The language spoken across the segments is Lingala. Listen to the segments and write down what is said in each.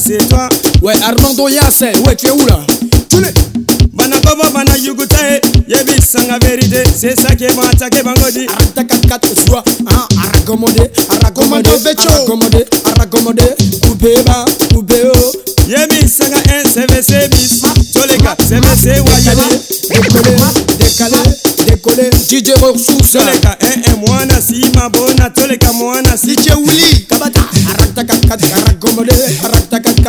c'est toi. Ouais, Armando Yassé, ouais, tu es où là Tu l'es. Banakobo bana yugutae eh, yebi sanga vérité c'est ça qui va attaquer bangodi attaque à quatre fois ah arakomode arakomode arakomode arakomode coupé ba coupé oh yebi sanga NCVC bis toleka CVC ah. wayaba décoller décaler décoller DJ Roxou toleka eh eh mwana si mabona toleka mwana si DJ Willy kabata attaque à quatre arakomode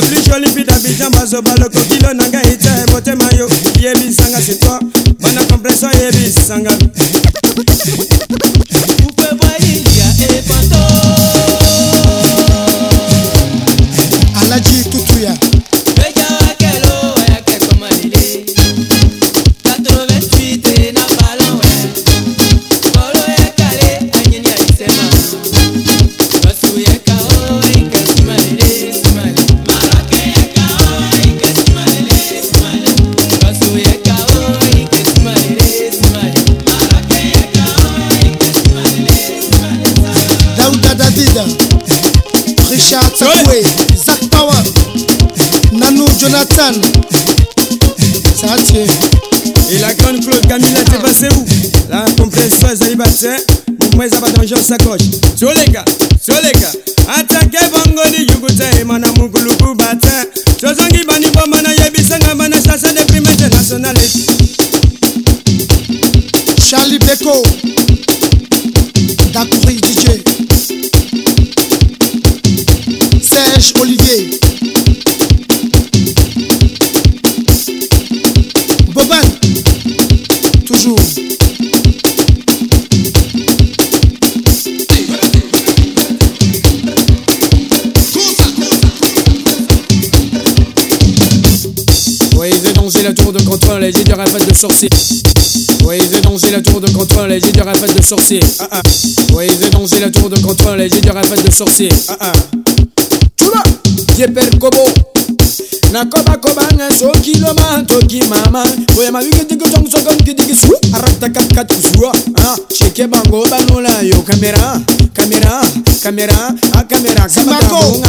la plus jolie fille d'Abidjan bazoba lokokilo na ngai etya emotema yo yebisanga sitoi bana kompreso yebisanga alaji tutuya sakwe zak power nanu jonathan satie et la grande claude camila te passé où la compresse ezali batie mokuma eza badange osakoche tioleka tioleka atake bongoli yukuta emana mukuluku bate tozongi baniboma nayebisanga bana station de prime internationalite charlie beko dakuri dj Olivier. Boban, toujours. Oui, ils danger la tour de contrôle, les idées rafales de sorcier. Oui, ils danger la tour de contrôle, les idées rafales de sorcier. Ah ah. Ouais, danger la tour de contrôle, les idées rafales de sorcier. Ah ah. jeper kobo nakobakobanga soki loma toki mama boya mabiki tikotong kamkidigisu arata caméra cheke bango yo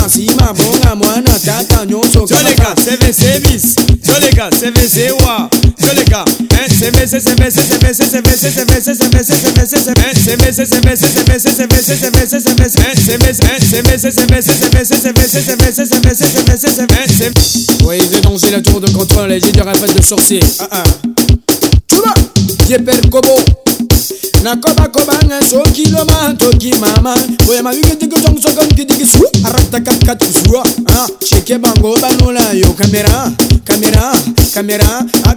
sima bonga seve seve la tour de contrôle et j'ai de rafale de sorcier. Ah tepercobo nakobakobanga sokilo mantoki mama boya mabiketikotongsokankidikis aratakakatusua ah, cheke bango banolayo kamera kamera kamera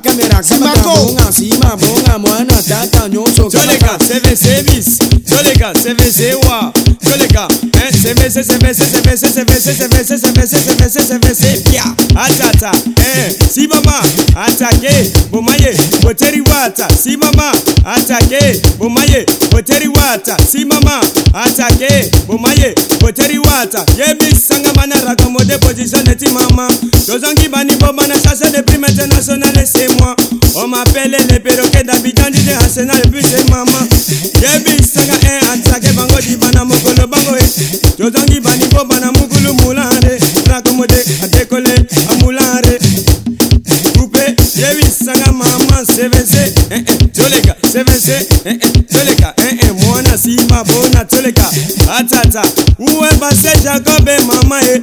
kamera kamaka bonga sima bonga mwana tata nyonso kamaka Joleka seven sevis Joleka seven zewa Joleka eh seven seven seven seven seven seven seven seven seven seven seven seven seven seven seven seven pia atata eh si mama atake bomaye boteri wata si mama atake bomaye boteri wata si mama atake bomaye boteri wata yemi sanga mana raka mode position eti mama tozangi bani bomana m'appelle les perroquets d'habitants du Hasena depuis c'est maman yebisaka e eh, atisake bango dibana mokolo bango e eh. tozangi banipo bana mukulu mulanre rakomode atekole amulanre coupe yebisanga mama sevese eh, toleka sevese toleka mwana sima bona toleka atata uwe base jacobe mama e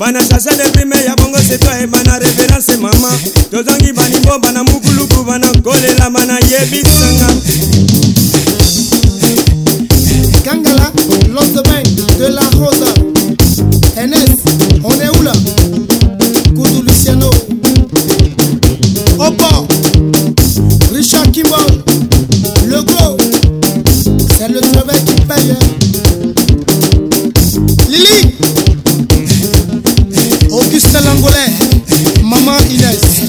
bana chacha de prime ya bongo setoa e bana reverence mama Gangala, Kangala, de Bain, de la Rosa NS, on est où là Kudu Luciano Opo Richard Kimball Le Gros C'est le travail qui paye Lily Augustin Langolais Maman Inès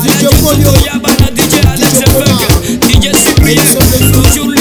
DJ Polio, DJ Alex DJ